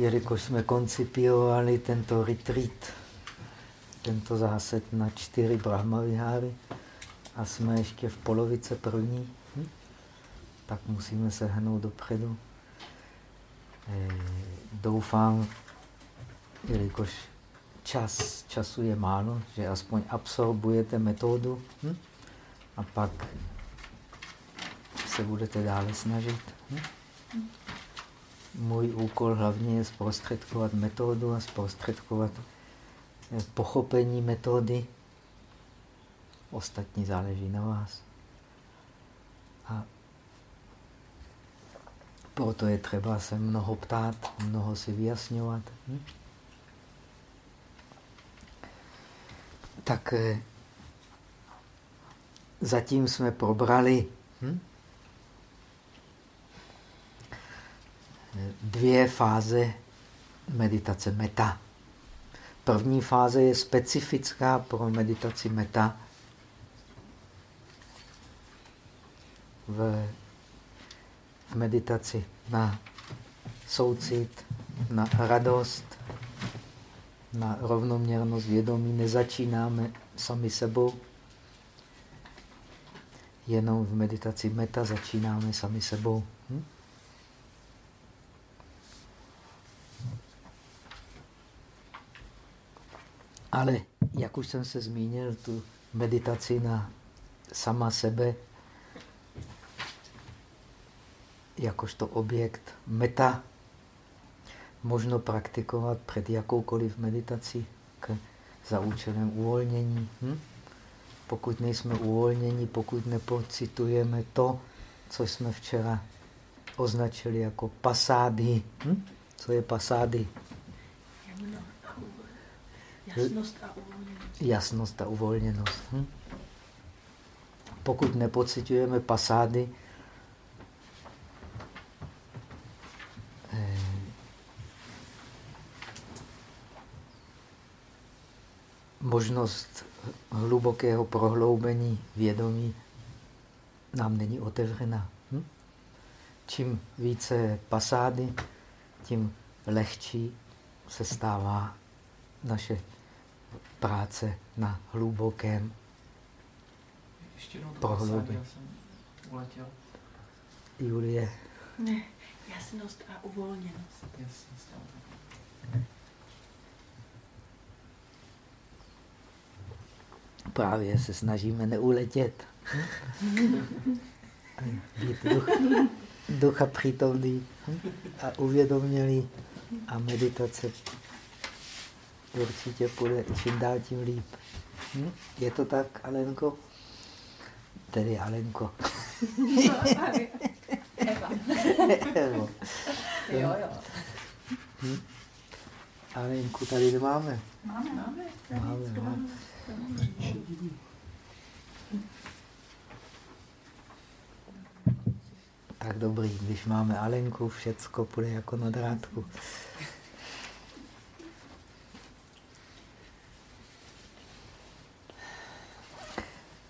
jelikož jsme koncipiovali tento retreat, tento zásad na čtyři brahmaviháry a jsme ještě v polovice první, hm? tak musíme se hnout dopředu. E, doufám, jelikož čas, času je málo, že aspoň absorbujete metodu hm? a pak se budete dále snažit. Hm? Můj úkol hlavně je zprostředkovat metodu a zprostředkovat eh, pochopení metody. Ostatní záleží na vás. A proto je třeba se mnoho ptát, mnoho si vyjasňovat. Hm? Tak eh, zatím jsme probrali hm? Dvě fáze meditace meta. První fáze je specifická pro meditaci meta. V, v meditaci na soucit, na radost, na rovnoměrnost vědomí nezačínáme sami sebou. Jenom v meditaci meta začínáme sami sebou. Hm? Ale jak už jsem se zmínil, tu meditaci na sama sebe, jakožto objekt meta, možno praktikovat před jakoukoliv meditací k, za účelem uvolnění. Hm? Pokud nejsme uvolněni, pokud nepocitujeme to, co jsme včera označili jako pasády. Hm? Co je pasády? Jasnost a uvolněnost. Jasnost a uvolněnost. Hm? Pokud nepocitujeme pasády, eh, možnost hlubokého prohloubení vědomí nám není otevřena. Hm? Čím více pasády, tím lehčí se stává naše práce na hlubokém prohloubení. Julie. Ne, jasnost a uvolněnost. Jasně, stále. Právě se snažíme neuletět. Být duch, ducha přítomný a uvědomělý. A meditace určitě půjde čím dál tím líp. Hm? Je to tak, Alenko? Tedy Alenko. Evo. Jo, jo. Hm? Alenku tady nemáme. Máme, máme. Máme, máme. Tak dobrý, když máme Alenku, všecko půjde jako na drátku.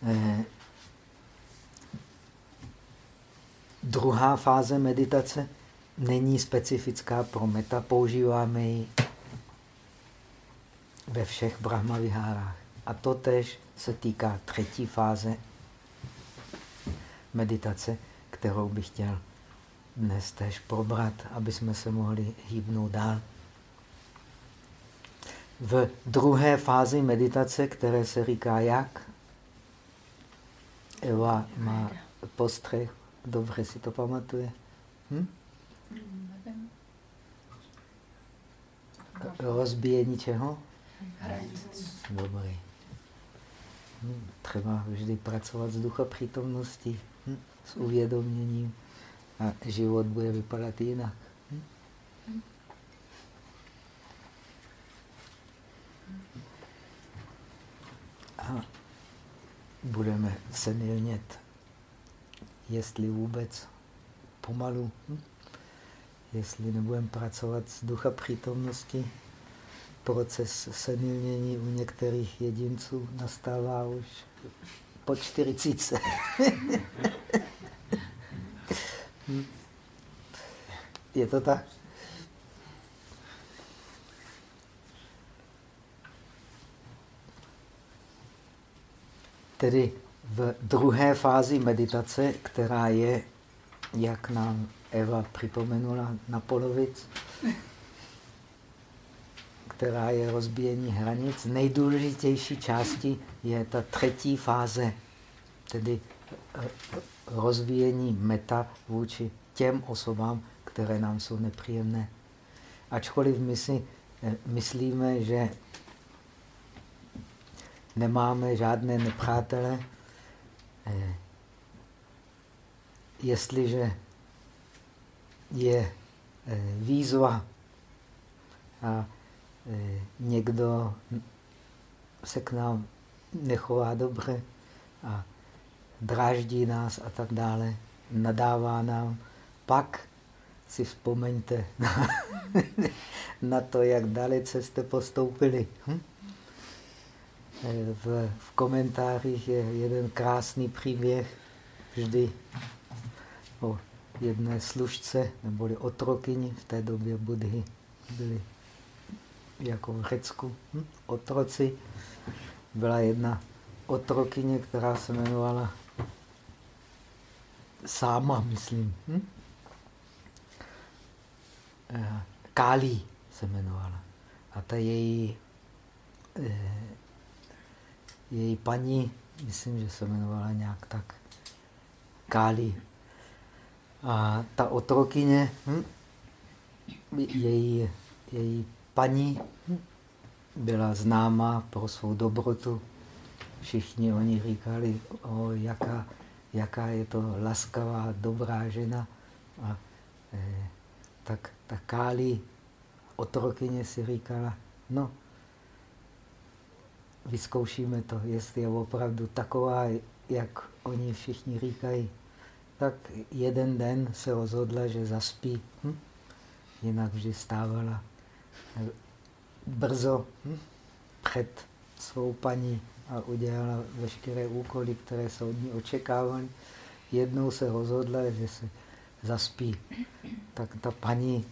Eh, druhá fáze meditace není specifická pro meta, používáme ji ve všech brahmavihárách. A to tež se týká třetí fáze meditace, kterou bych chtěl dnes tež probrat, aby jsme se mohli hýbnout dál. V druhé fázi meditace, které se říká jak? Eva má postřeh, dobře si to pamatuje. Hm? Rozbíjení čeho? Dobrý. Hm, Třeba vždy pracovat s ducha přítomností, hm? s uvědoměním a život bude vypadat jinak. Hm? A budeme senilnět, jestli vůbec pomalu, hm? jestli nebudeme pracovat s ducha přítomnosti, proces senilnění u některých jedinců nastává už po čtyřicíce. Hm? Je to tak? Tedy v druhé fázi meditace, která je, jak nám Eva připomenula na polovic, která je rozbíjení hranic, nejdůležitější části je ta třetí fáze, tedy eh, rozvíjení meta vůči těm osobám, které nám jsou nepříjemné. Ačkoliv my si eh, myslíme, že nemáme žádné nepřátele, eh, jestliže je výzva a někdo se k nám nechová dobře a dráždí nás a tak dále, nadává nám, pak si vzpomeňte na, na to, jak dalece jste postoupili. Hm? V, v komentářích je jeden krásný příběh vždy o jedné služce, neboli otrokyni, v té době Budhy byli jako v Řecku hm? otroci. Byla jedna otrokyně, která se jmenovala Sáma, myslím. Hm? Eh, Kálí se jmenovala. A ta její, eh, její paní, myslím, že se jmenovala nějak tak, Kálí. A ta otrokyně, hm? její, její paní byla známá pro svou dobrotu. Všichni oni říkali, o, jaká, jaká je to laskavá, dobrá žena. A eh, tak ta Káli otrokyně si říkala, no, vyzkoušíme to, jestli je opravdu taková, jak oni všichni říkají. Tak jeden den se rozhodla, že zaspí, hm? jinak vždy stávala brzo hm? před svou paní a udělala veškeré úkoly, které se od ní očekávaly. Jednou se rozhodla, že se zaspí. Tak ta paní,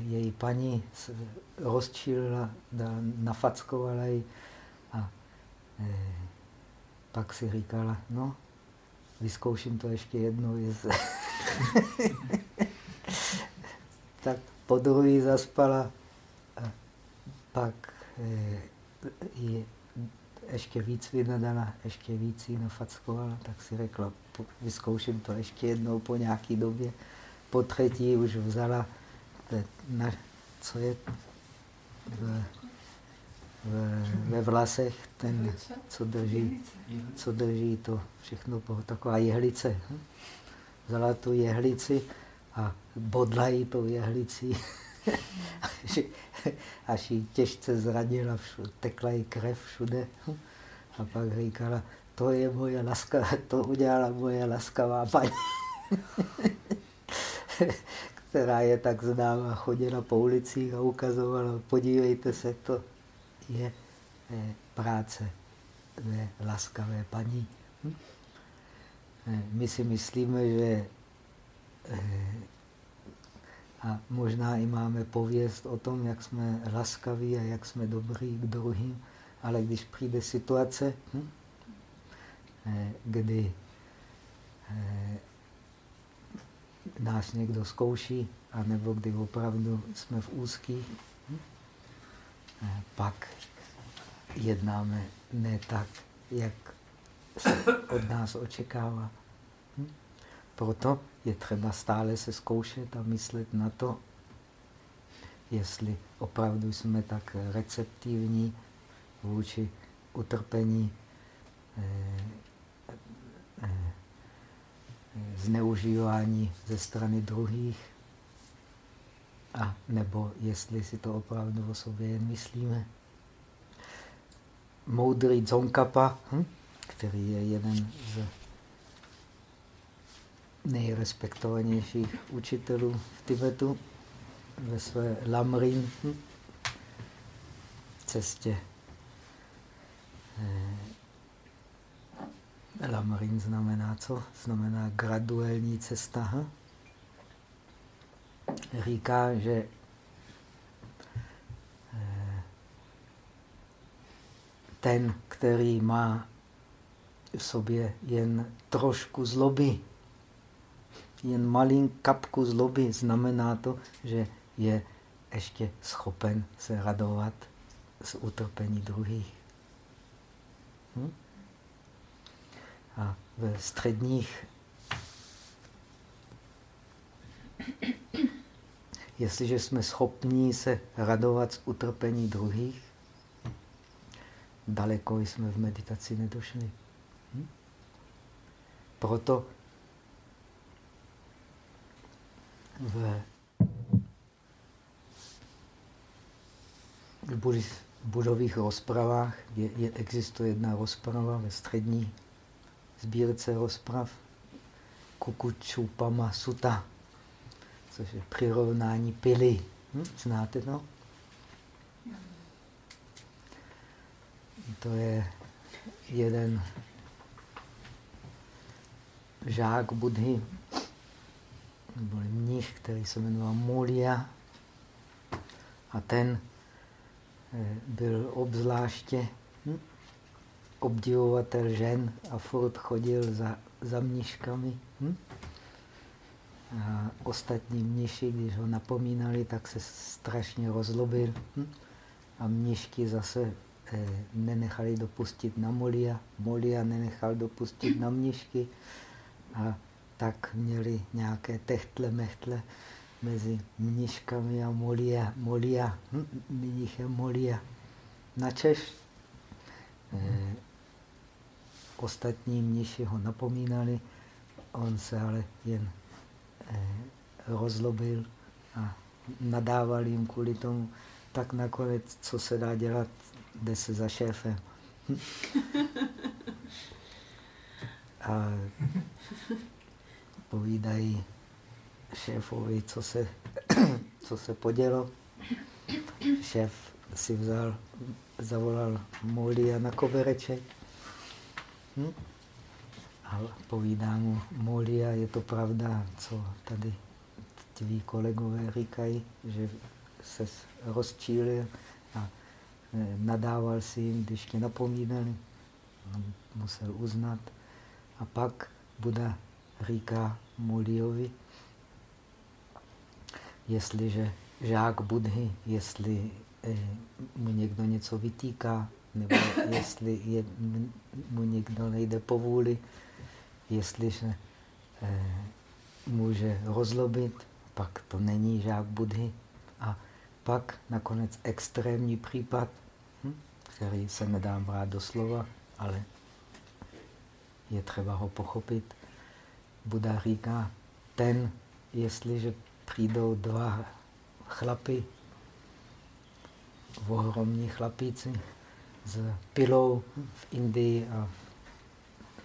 její paní rozčílila, nafackovala ji a eh, pak si říkala, no, vyzkouším to ještě jednou. Tak po druhý zaspala a pak je ještě víc vynadala, ještě víc ji nafackovala, tak si řekla, vyzkouším to ještě jednou po nějaké době. Po třetí už vzala, na, co je v, v, ve vlasech, ten, co drží, co drží to všechno, taková jehlice. Hm? Vzala tu jehlici a bodla jí tou jehlicí, až, jí těžce zranila, tekla jí krev všude. A pak říkala, to je moje laskavá, to udělala moje laskavá paní, která je tak známá, chodila po ulicích a ukazovala, podívejte se, to je eh, práce ne, laskavé paní. Hm? Eh, my si myslíme, že eh, a možná i máme pověst o tom, jak jsme laskaví a jak jsme dobrý k druhým, ale když přijde situace, hm, kdy nás někdo zkouší, anebo kdy opravdu jsme v úzkých, hm, eh, pak jednáme ne tak, jak se od nás očekává. Hm. Proto je třeba stále se zkoušet a myslet na to, jestli opravdu jsme tak receptivní vůči utrpení, eh, eh, zneužívání ze strany druhých, a nebo jestli si to opravdu o sobě jen myslíme. Moudrý Dzongkapa, hm? který je jeden z nejrespektovanějších učitelů v Tibetu ve své Lamrin hm? cestě. Lamrin znamená co? Znamená graduální cesta. Hm? Říká, že eh, ten, který má v sobě jen trošku zloby, jen malý kapku zloby, znamená to, že je ještě schopen se radovat z utrpení druhých. Hm? A ve středních, jestliže jsme schopni se radovat z utrpení druhých, daleko jsme v meditaci nedošli. Hm? Proto v, v budových rozpravách je, je, existuje jedna rozprava ve střední sbírce rozprav Kukučupama Suta, což je přirovnání pily. Hm? Znáte to? To je jeden žák Budhy, nebo mnich, který se jmenoval Mulia. A ten eh, byl obzvláště hm, obdivovatel žen a furt chodil za, za mniškami. Hm? A ostatní mniši, když ho napomínali, tak se strašně rozlobil. Hm? A mnišky zase eh, nenechali dopustit na Molia. Molia nenechal dopustit na mnišky. A tak měli nějaké techtle, mechtle mezi mniškami a Molia. Molia, hm? mnichem Molia. Načež eh, ostatní mniši ho napomínali, on se ale jen eh, rozlobil a nadával jim kvůli tomu, tak nakonec, co se dá dělat, jde se za šéfem. a povídají šéfovi, co se, co se podělo. Šéf si vzal, zavolal Molia na kobereček hm? povídá mu Molia, je to pravda, co tady tví kolegové říkají, že se rozčílil a e, nadával si jim, když tě napomínali. Musel uznat. A pak Buda říká Muliovi, jestliže žák Budhy, jestli eh, mu někdo něco vytýká, nebo jestli je, mu někdo nejde po vůli, jestliže eh, může rozlobit, pak to není žák Budhy. A pak nakonec extrémní případ, hm, který se nedá brát do slova, ale je třeba ho pochopit. Buda říká, ten, jestliže přijdou dva chlapy, ohromní chlapíci s pilou v Indii a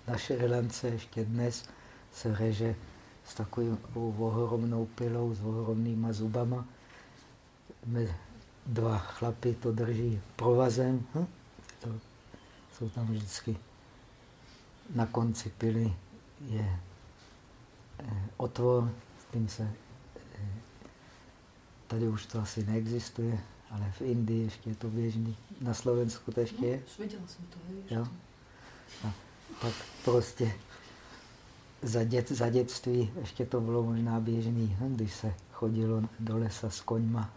na Šrilance ještě dnes se reže s takovou ohromnou pilou, s ohromnýma zubama. Dva chlapy to drží provazem. Hm? To jsou tam vždycky na konci pily je eh, otvor, s tím se eh, tady už to asi neexistuje, ale v Indii ještě je to běžný. Na Slovensku to ještě je. No, viděla jsem to, ještě. Jo? A pak prostě za, dět, za dětství ještě to bylo možná běžný, když se chodilo do lesa s koňma.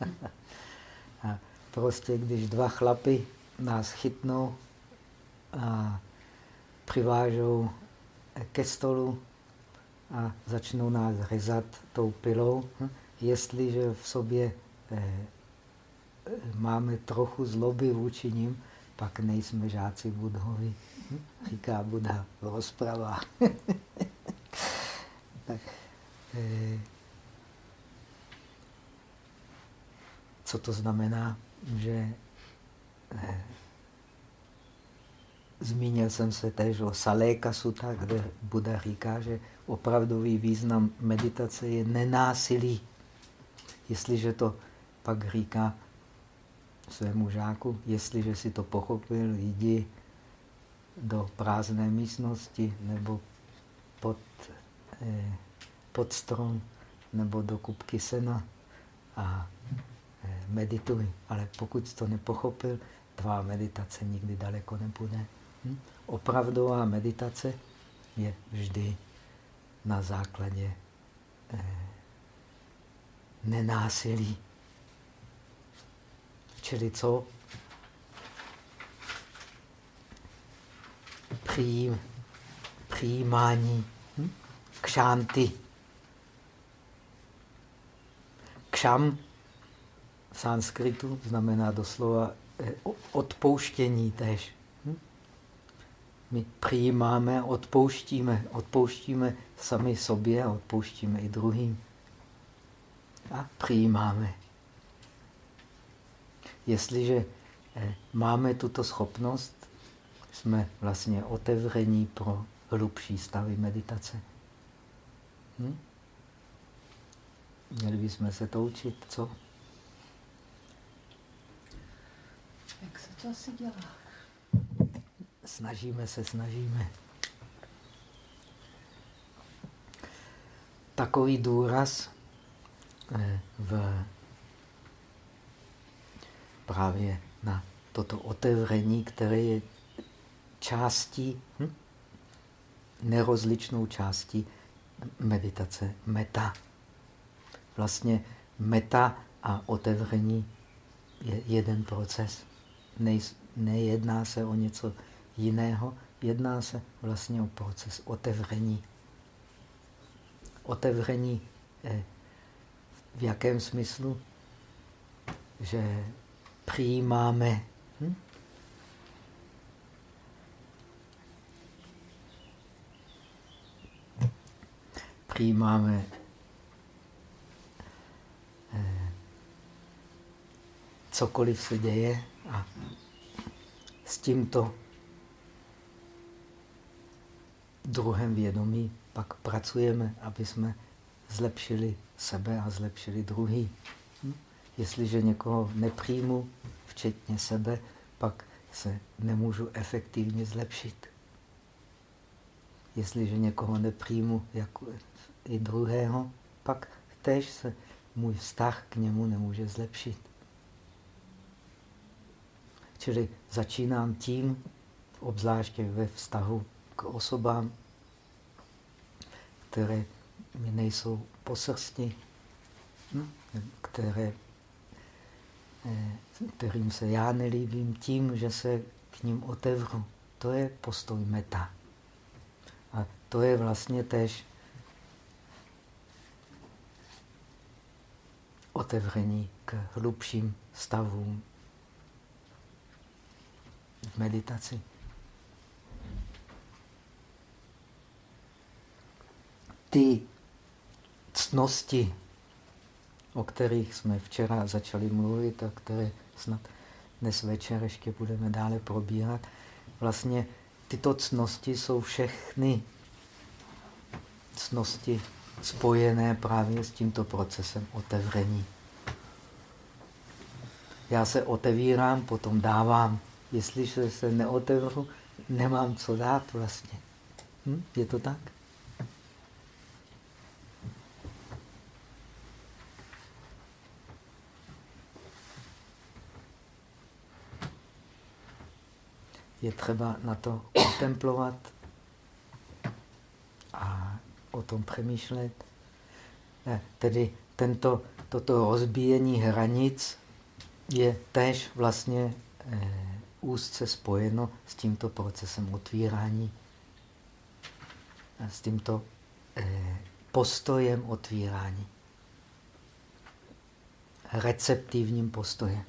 a prostě když dva chlapy nás chytnou a přivážou ke stolu a začnou nás rezat tou pilou. Hm? Jestliže v sobě eh, máme trochu zloby vůči ním, pak nejsme žáci Budhovi. Hm? Říká Buddha v rozpravách. tak, eh, co to znamená? Že eh, Zmínil jsem se též o Saléka Sutta, kde Buda říká, že opravdový význam meditace je nenásilí. Jestliže to pak říká svému žáku, jestliže si to pochopil, jdi do prázdné místnosti nebo pod, eh, pod strom nebo do kupky sena a eh, medituj. Ale pokud to nepochopil, tvá meditace nikdy daleko nepůjde. Hm? Opravdová meditace je vždy na základě eh, nenásilí. Čili co? Přijím, přijímání hm? kšánty. Kšam v sanskritu znamená doslova eh, odpouštění tež. Hm? My přijímáme, odpouštíme. Odpouštíme sami sobě a odpouštíme i druhým. A přijímáme. Jestliže eh, máme tuto schopnost, jsme vlastně otevření pro hlubší stavy meditace. Hm? Měli bychom se to učit, co? Jak se to asi dělá? Snažíme se, snažíme. Takový důraz eh, v právě na toto otevření, které je částí, hm? nerozličnou částí meditace meta. Vlastně meta a otevření je jeden proces. nejedná se o něco jiného, jedná se vlastně o proces otevření. Otevření eh, v jakém smyslu? Že přijímáme hm? přijímáme eh, cokoliv se děje a s tímto druhem vědomí pak pracujeme, aby jsme zlepšili sebe a zlepšili druhý. Jestliže někoho nepřijmu, včetně sebe, pak se nemůžu efektivně zlepšit. Jestliže někoho nepřijmu jako i druhého, pak tež se můj vztah k němu nemůže zlepšit. Čili začínám tím, obzvláště ve vztahu k osobám, které mi nejsou posrsti, hm? které, kterým se já nelíbím, tím, že se k ním otevřu. To je postoj meta. A to je vlastně tež otevření k hlubším stavům v meditaci. Ty cnosti, o kterých jsme včera začali mluvit a které snad dnes večer ještě budeme dále probírat, vlastně tyto cnosti jsou všechny cnosti spojené právě s tímto procesem otevření. Já se otevírám, potom dávám. Jestliže se neotevřu, nemám co dát vlastně. Hm? Je to tak? Je třeba na to kontemplovat a o tom přemýšlet. Tedy tento, toto rozbíjení hranic je též vlastně eh, úzce spojeno s tímto procesem otvírání, s tímto eh, postojem otvírání, receptivním postojem.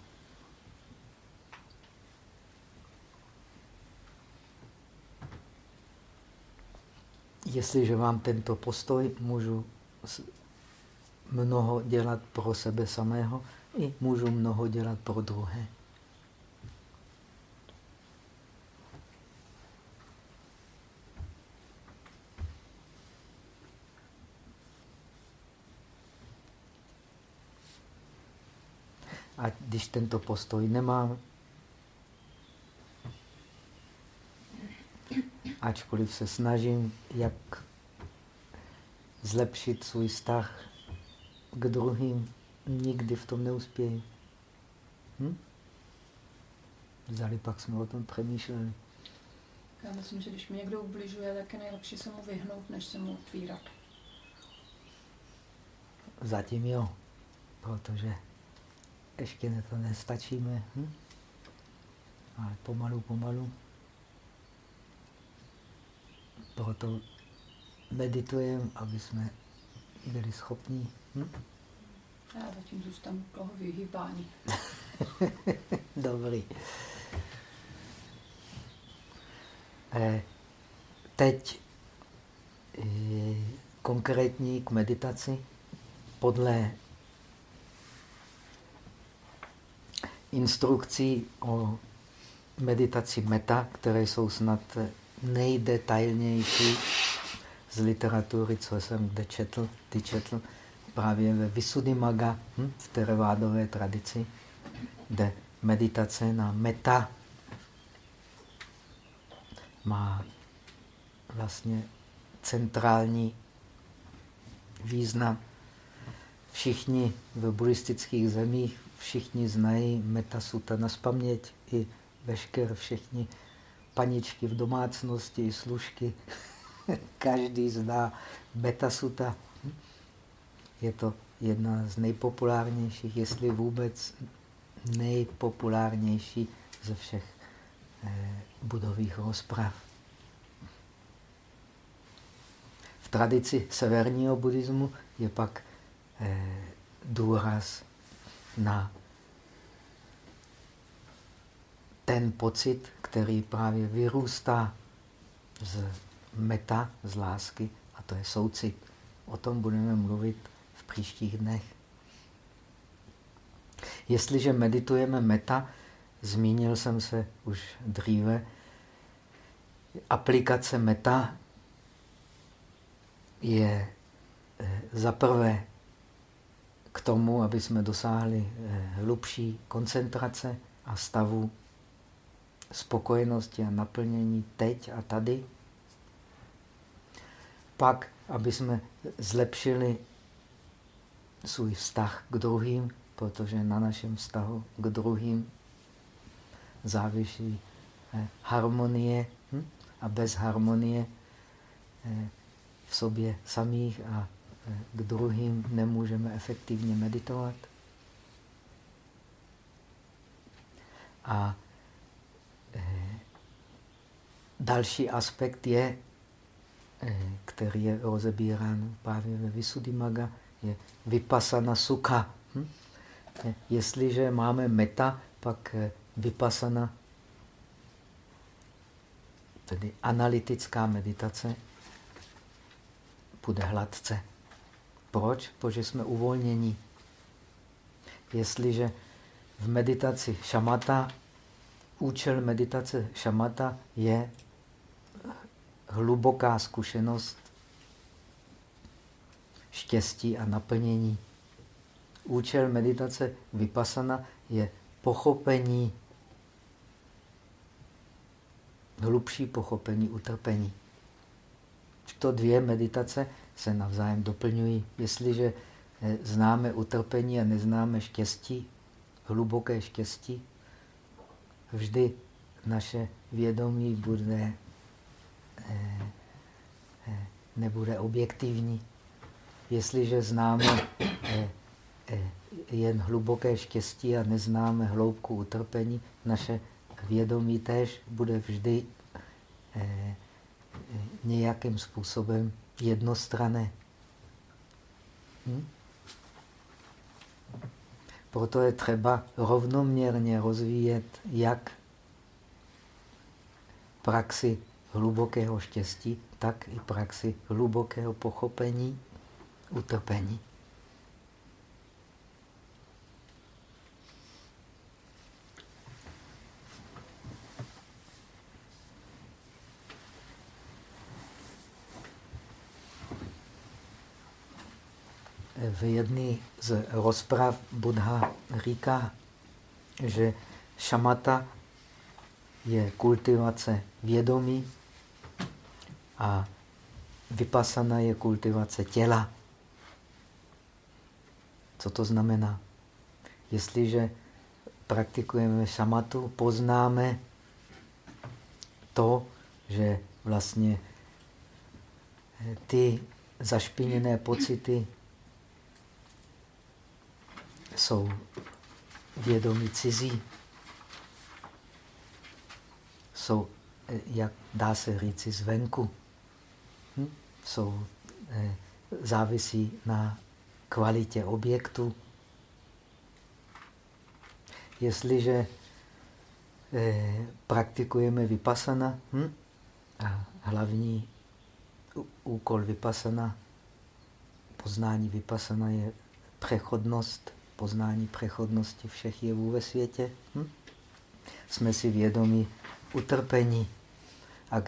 Jestliže mám tento postoj, můžu mnoho dělat pro sebe samého i můžu mnoho dělat pro druhé. A když tento postoj nemám, ačkoliv se snažím, jak zlepšit svůj vztah k druhým, nikdy v tom neuspěji. Hm? Zdali pak jsme o tom přemýšleli. Já myslím, že když mi někdo ubližuje, tak je nejlepší se mu vyhnout, než se mu otvírat. Zatím jo, protože ještě na to nestačíme. Hm? Ale pomalu, pomalu. Proto meditujeme, aby jsme byli schopni. Hm? Já zatím zůstanu toho vyhýbání. Dobrý. Eh, teď eh, konkrétní k meditaci podle instrukcí o meditaci meta, které jsou snad nejdetailnější z literatury, co jsem kde četl, ty četl, právě ve Visuddhimagga, hm, v terevádové tradici, kde meditace na meta má vlastně centrální význam. Všichni v buddhistických zemích, všichni znají metasuta na spaměť, i vešker, všichni paničky v domácnosti, služky. Každý zná metasuta. Je to jedna z nejpopulárnějších, jestli vůbec nejpopulárnější ze všech eh, budových rozprav. V tradici severního buddhismu je pak eh, důraz na ten pocit, který právě vyrůstá z meta, z lásky, a to je soucit. O tom budeme mluvit v příštích dnech. Jestliže meditujeme meta, zmínil jsem se už dříve, aplikace meta je eh, za prvé k tomu, aby jsme dosáhli eh, hlubší koncentrace a stavu spokojenosti a naplnění teď a tady. Pak, aby jsme zlepšili svůj vztah k druhým, protože na našem vztahu k druhým závisí eh, harmonie hm? a bez harmonie eh, v sobě samých a eh, k druhým nemůžeme efektivně meditovat. A další aspekt je, který je rozebírán právě ve Visuddhimaga, je vypasana sukha. Hm? Jestliže máme meta, pak vypasana, tedy analytická meditace, bude hladce. Proč? Protože jsme uvolnění. Jestliže v meditaci šamata, účel meditace šamata je hluboká zkušenost štěstí a naplnění. Účel meditace vypasana je pochopení hlubší pochopení utrpení. To dvě meditace se navzájem doplňují. Jestliže eh, známe utrpení a neznáme štěstí, hluboké štěstí, vždy naše vědomí bude, eh, eh, nebude objektivní. Jestliže známe jen hluboké štěstí a neznáme hloubku utrpení, naše vědomí též bude vždy eh, nějakým způsobem jednostrané. Hm? Proto je třeba rovnoměrně rozvíjet jak praxi hlubokého štěstí, tak i praxi hlubokého pochopení utrpení. V jedné z rozprav Buddha říká, že šamata je kultivace vědomí a vypasana je kultivace těla. Co to znamená? Jestliže praktikujeme šamatu, poznáme to, že vlastně ty zašpiněné pocity jsou vědomí cizí. Jsou, jak dá se říci, zvenku. Hm? Jsou, eh, závisí na kvalitě objektu. Jestliže eh, praktikujeme vypasana, hm? a hlavní úkol vypasana, poznání vypasana je přechodnost, poznání přechodnosti všech jevů ve světě. Hm? Jsme si vědomi utrpení. A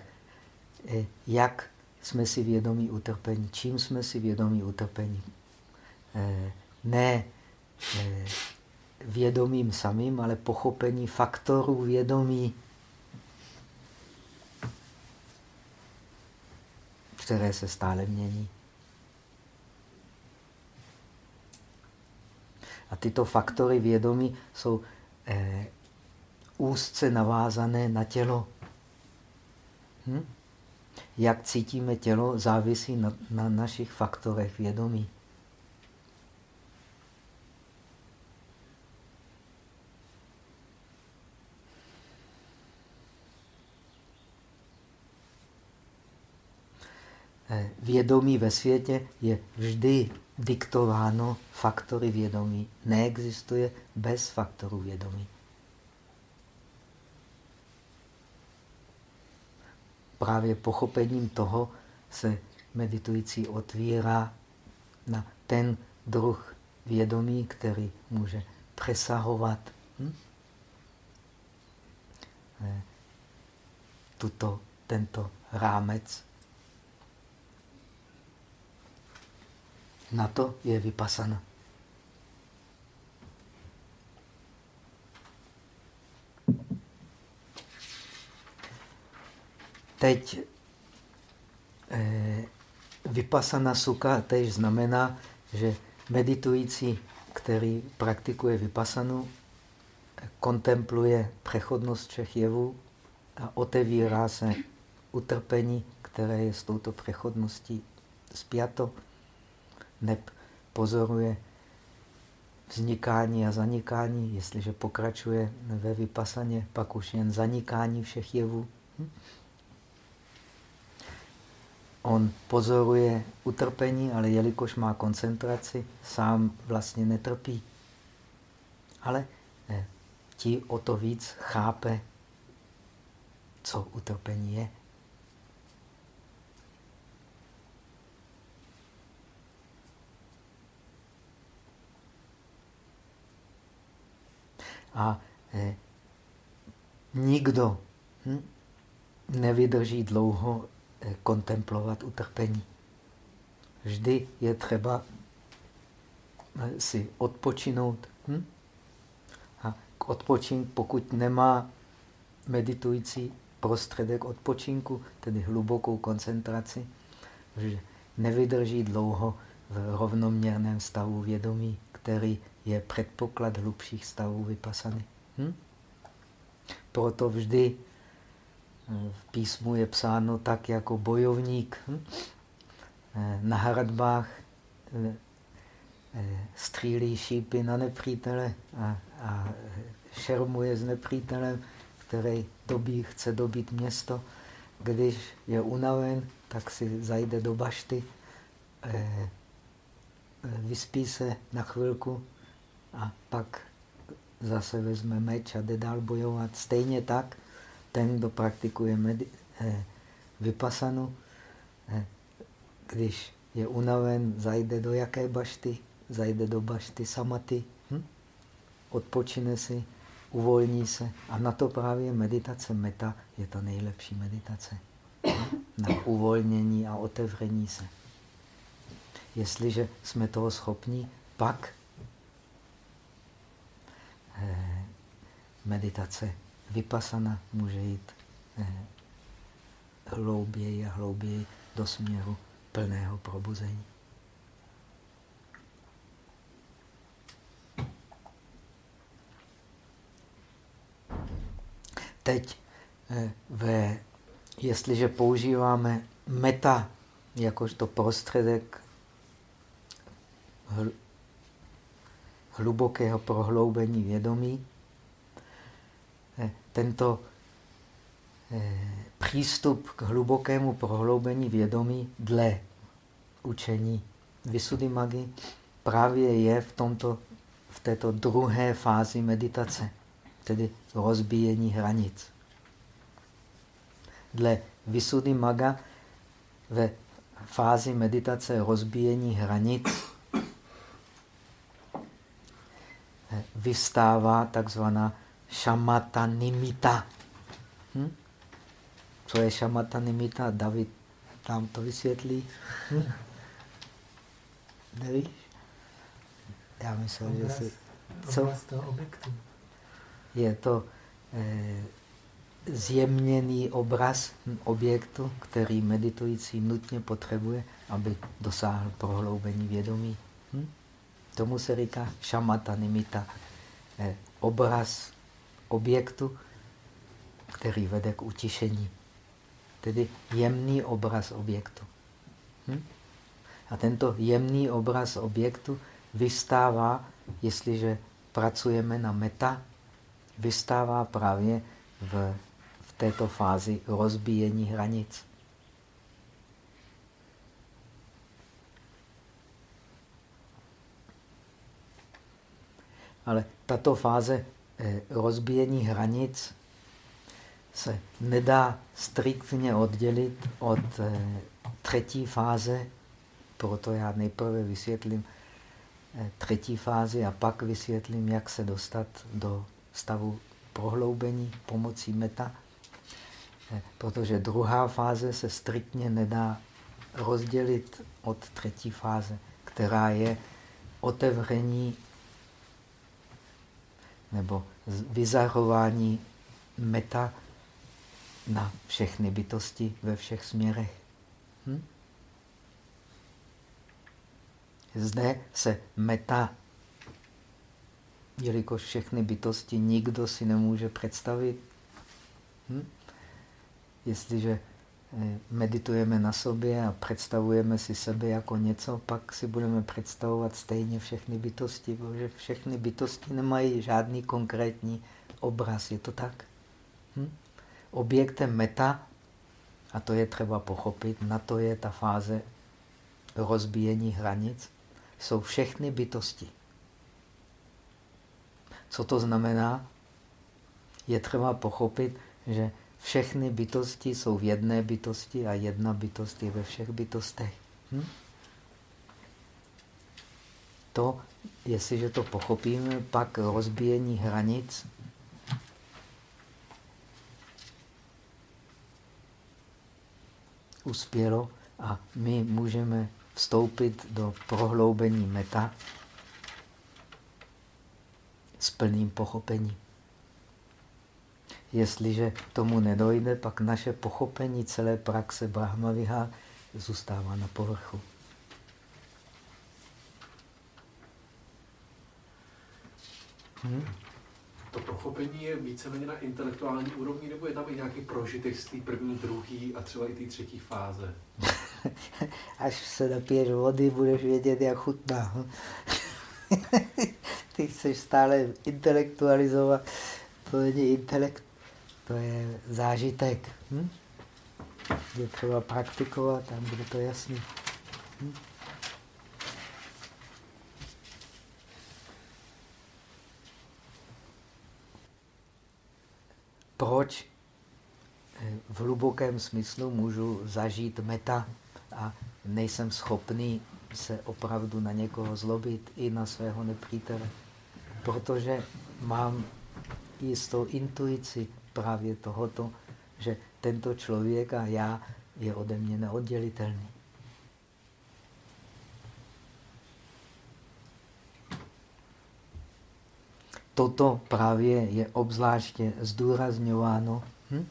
eh, jak jsme si vědomí utrpení? Čím jsme si vědomí utrpení? Eh, ne eh, vědomím samým, ale pochopení faktorů vědomí, které se stále mění. A tyto faktory vědomí jsou eh, úzce navázané na tělo. Hm? Jak cítíme tělo, závisí na, na našich faktorech vědomí. Eh, vědomí ve světě je vždy diktováno faktory vědomí. Neexistuje bez faktorů vědomí. Právě pochopením toho se meditující otvírá na ten druh vědomí, který může přesahovat hm? Eh, tuto, tento rámec Na to je vypasana. Teď eh, vypasana suka tež znamená, že meditující, který praktikuje vypasanu, kontempluje přechodnost všech jevů a otevírá se utrpení, které je s touto přechodností spjato neb pozoruje vznikání a zanikání. Jestliže pokračuje ve vypasaně, pak už jen zanikání všech jevů. Hm? On pozoruje utrpení, ale jelikož má koncentraci, sám vlastně netrpí. Ale ne, ti o to víc chápe, co utrpení je. A eh, nikdo hm, nevydrží dlouho eh, kontemplovat utrpení. Vždy je třeba eh, si odpočinout. Hm? A k odpočinku, pokud nemá meditující prostředek odpočinku, tedy hlubokou koncentraci, že nevydrží dlouho v rovnoměrném stavu vědomí, který je předpoklad hlubších stavů vypasany. Hm? Proto vždy eh, v písmu je psáno tak jako bojovník. Hm? Eh, na hradbách eh, střílí šípy na nepřítele a, a šermuje s nepřítelem, který dobí, chce dobít město. Když je unaven, tak si zajde do bašty, vyspí se na chvilku a pak zase vezme meč a jde dál bojovat. Stejně tak ten, kdo praktikuje eh, vypasanu, eh, když je unaven, zajde do jaké bašty? Zajde do bašty samaty, hm? odpočine si, uvolní se. A na to právě meditace meta je ta nejlepší meditace. Hm? Na uvolnění a otevření se. Jestliže jsme toho schopni, pak meditace vypasana může jít eh, hlouběji a hlouběji do směru plného probuzení. teď, eh, ve, jestliže používáme meta jakožto prostředek hlubokého prohloubení vědomí, eh, tento eh, přístup k hlubokému prohloubení vědomí dle učení Visuddhimaggy právě je v, tomto, v této druhé fázi meditace, tedy rozbíjení hranic. Dle Visuddhimaga ve fázi meditace rozbíjení hranic vystává takzvaná šamata nimita. Hm? Co je šamata nimita? David tam to vysvětlí. Hm? Nevíš? Já myslím, obraz, že si... Co? Obraz toho objektu. Je to eh, zjemněný obraz objektu, který meditující nutně potřebuje, aby dosáhl prohloubení vědomí. Hm? Tomu se říká šamata nimita. Eh, obraz objektu, který vede k utišení. Tedy jemný obraz objektu. Hm? A tento jemný obraz objektu vystává, jestliže pracujeme na meta, vystává právě v, v této fázi rozbíjení hranic. Ale tato fáze eh, rozbíjení hranic se nedá striktně oddělit od eh, třetí fáze, proto já nejprve vysvětlím eh, třetí fázi a pak vysvětlím, jak se dostat do stavu prohloubení pomocí meta, protože druhá fáze se striktně nedá rozdělit od třetí fáze, která je otevření nebo vyzahování meta na všechny bytosti ve všech směrech. Hm? Zde se meta, jelikož všechny bytosti nikdo si nemůže představit, hm? jestliže meditujeme na sobě a představujeme si sebe jako něco, pak si budeme představovat stejně všechny bytosti, protože všechny bytosti nemají žádný konkrétní obraz. Je to tak? Hm? Objektem meta, a to je třeba pochopit, na to je ta fáze rozbíjení hranic, jsou všechny bytosti. Co to znamená? Je třeba pochopit, že všechny bytosti jsou v jedné bytosti a jedna bytost je ve všech bytostech. Hm? To, jestliže to pochopíme, pak rozbíjení hranic uspělo a my můžeme vstoupit do prohloubení meta s plným pochopením. Jestliže tomu nedojde, pak naše pochopení celé praxe Brahmaviha zůstává na povrchu. Hmm? To pochopení je víceméně na intelektuální úrovni, nebo je tam i nějaký prožitek z té první, druhé a třeba i té třetí fáze? Až se napiješ vody, budeš vědět, jak chutná. Ty chceš stále intelektualizovat. To není intelekt, to je zážitek. Hm? Je třeba praktikovat, tam bude to jasný. Hm? Proč eh, v hlubokém smyslu můžu zažít meta a nejsem schopný se opravdu na někoho zlobit i na svého nepřítele? Protože mám jistou intuici právě tohoto, že tento člověk a já je ode mě neoddělitelný. Toto právě je obzvláště zdůrazňováno hm?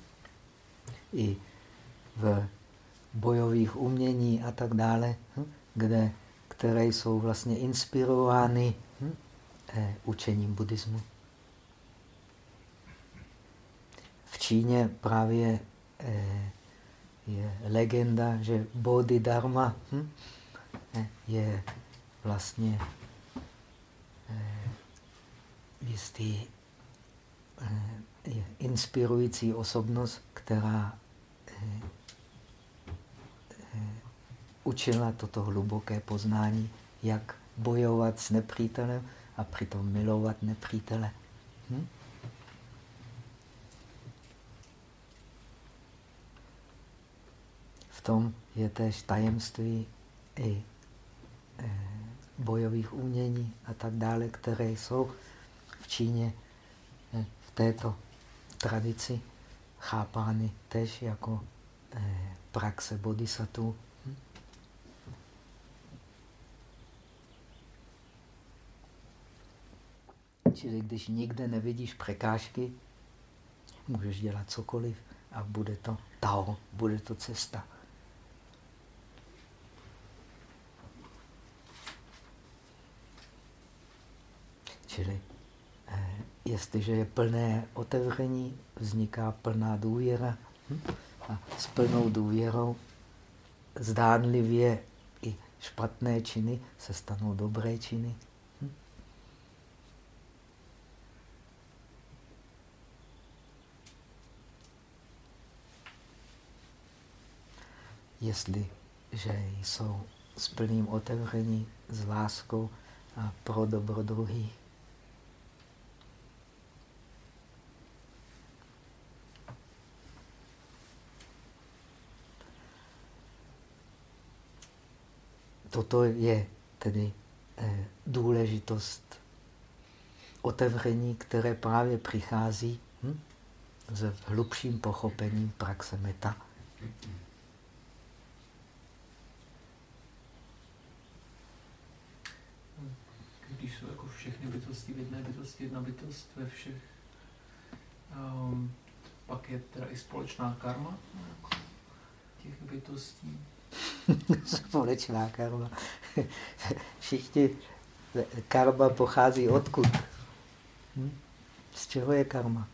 i v bojových umění a tak dále, hm? kde, které jsou vlastně inspirovány hm? eh, učením buddhismu. Číně právě eh, je legenda, že Bodhidharma hm, je vlastně eh, jistý je inspirující osobnost, která učila toto hluboké poznání, jak bojovat s nepřítelem a přitom milovat nepřítele. Tom je též tajemství i e, bojových umění a tak dále, které jsou v Číně e, v této tradici chápány tež jako e, praxe bodhisattva Čili když nikde nevidíš překážky, můžeš dělat cokoliv a bude to Tao, bude to cesta. Čili eh, jestliže je plné otevření, vzniká plná důvěra. Hm? A s plnou důvěrou zdánlivě i špatné činy se stanou dobré činy. jestliže jsou s plným otevřením, s láskou a pro dobro druhých. Toto je tedy eh, důležitost otevření, které právě přichází hm, s hlubším pochopením praxe meta. když jsou jako všechny bytosti v jedné bytosti, jedna bytost ve všech, um, pak je teda i společná karma jako těch bytostí. společná karma. Všichni, karma pochází odkud? Hm? Z čeho je karma?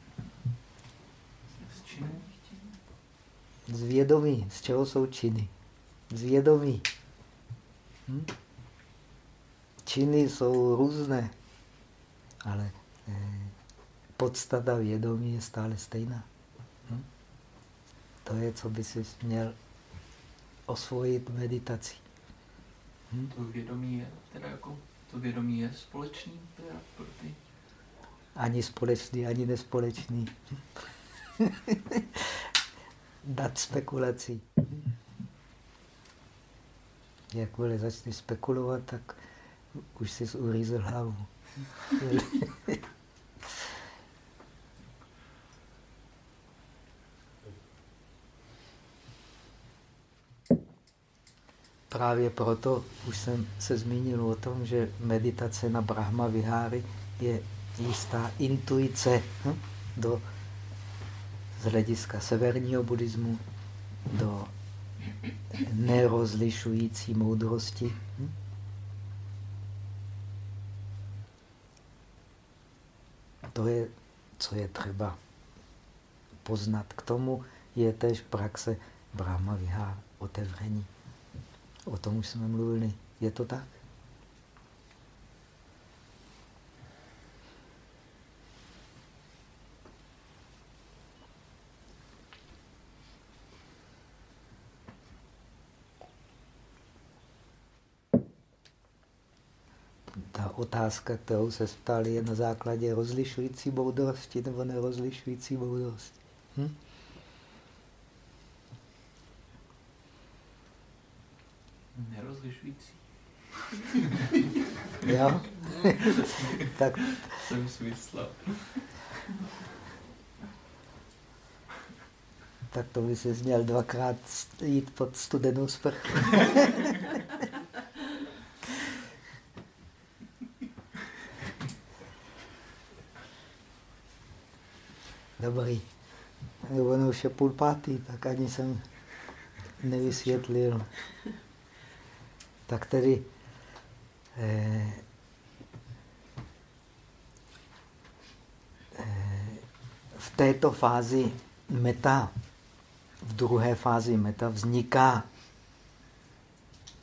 Z vědomí. Z čeho jsou činy? Z vědomí. Hm? činy jsou různé, ale eh, podstata vědomí je stále stejná. Hm? To je, co by si měl osvojit meditací. Hm? To vědomí je teda jako, to vědomí je společný teda pro ty? Ani společný, ani nespolečný. Dát spekulací. Jakmile začneš spekulovat, tak už si uřízl hlavu. Právě proto už jsem se zmínil o tom, že meditace na Brahma Viháry je jistá intuice hm? do, z hlediska severního buddhismu do nerozlišující moudrosti. Hm? To je, co je třeba poznat. K tomu je tež praxe Brahma Vihár, otevření. O tom už jsme mluvili. Je to tak? otázka, kterou se ptali, je na základě rozlišující moudrosti nebo nerozlišující moudrosti. Hm? Nerozlišující. jo? tak... Jsem smyslel. tak to by se měl dvakrát jít pod studenou sprchu. Dobrý. Ono už je půl pátý, tak ani jsem nevysvětlil. Tak tedy eh, eh, v této fázi meta, v druhé fázi meta vzniká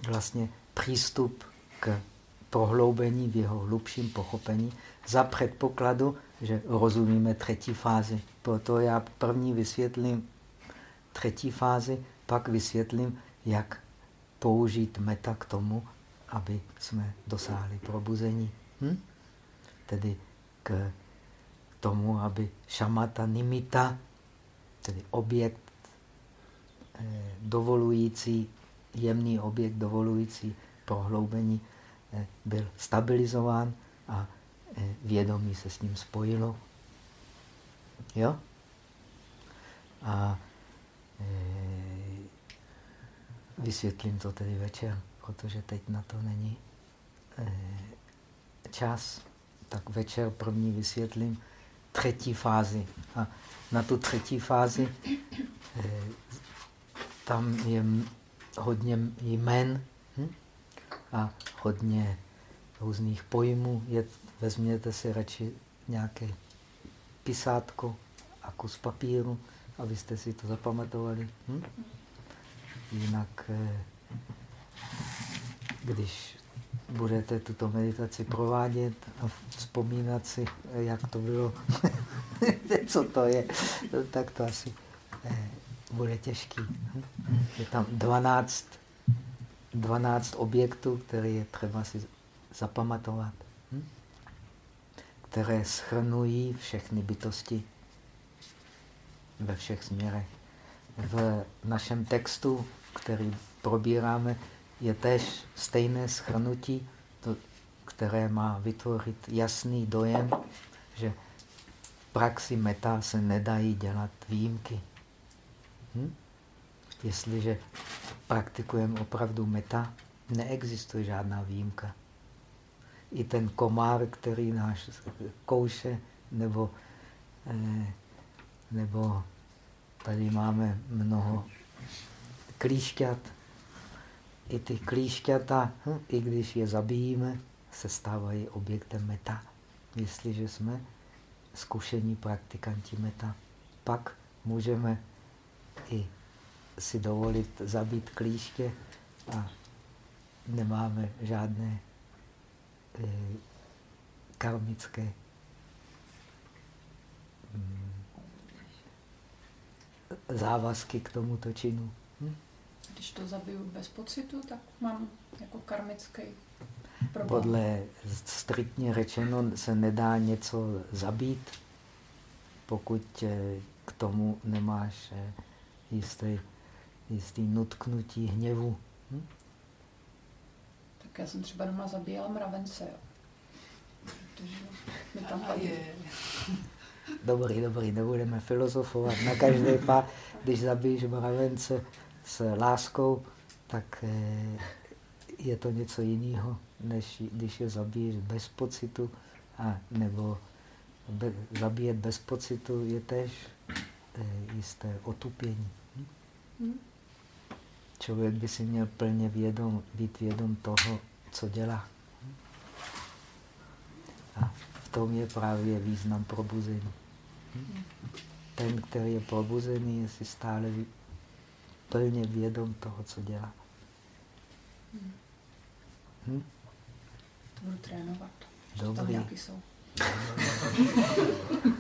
vlastně přístup k prohloubení v jeho hlubším pochopení za předpokladu, že rozumíme třetí fázi. Proto já první vysvětlím třetí fázi, pak vysvětlím, jak použít meta k tomu, aby jsme dosáhli probuzení. Hm? Tedy k tomu, aby šamata nimita, tedy objekt eh, dovolující, jemný objekt dovolující prohloubení, eh, byl stabilizován a eh, vědomí se s ním spojilo. Jo? A vysvětlím to tedy večer, protože teď na to není čas. Tak večer první vysvětlím třetí fázi. A na tu třetí fázi eh, tam je hodně jmen hm? a hodně různých pojmů. Je, vezměte si radši nějaké pisátko a kus papíru, abyste si to zapamatovali. Hm? Jinak, eh, když budete tuto meditaci provádět a vzpomínat si, jak to bylo, co to je, tak to asi eh, bude těžký. Je tam 12, 12 objektů, které je třeba si zapamatovat, hm? které schrnují všechny bytosti ve všech směrech. V našem textu, který probíráme, je tež stejné schrnutí, to, které má vytvořit jasný dojem, že v praxi meta se nedají dělat výjimky. Hm? Jestliže praktikujeme opravdu meta, neexistuje žádná výjimka. I ten komár, který náš kouše, nebo, eh, nebo tady máme mnoho klíšťat, i ty klíšťata, hm, i když je zabijíme, se stávají objektem meta. Jestliže jsme zkušení praktikanti meta, pak můžeme i si dovolit zabít klíště a nemáme žádné e, karmické mm, závazky k tomuto činu. Hm? Když to zabiju bez pocitu, tak mám jako karmický problém. Podle striktně řečeno se nedá něco zabít, pokud eh, k tomu nemáš eh, jistý, jistý nutknutí hněvu. Hm? Tak já jsem třeba doma zabíjela mravence, jo. mi tam je. Dobrý, dobrý, nebudeme filozofovat. Na každý pár, když zabiješ mravence, s láskou, tak eh, je to něco jiného, než když je zabiješ bez pocitu, a nebo be, zabíjet bez pocitu je tež eh, jisté otupění. Hm? Člověk by si měl plně vědom, být vědom toho, co dělá. A v tom je právě význam probuzení. Hm? Ten, který je probuzený, je si stále plně vědom toho, co dělá. Hmm. Hm? To budu trénovat. Dobrý. Tam jsou.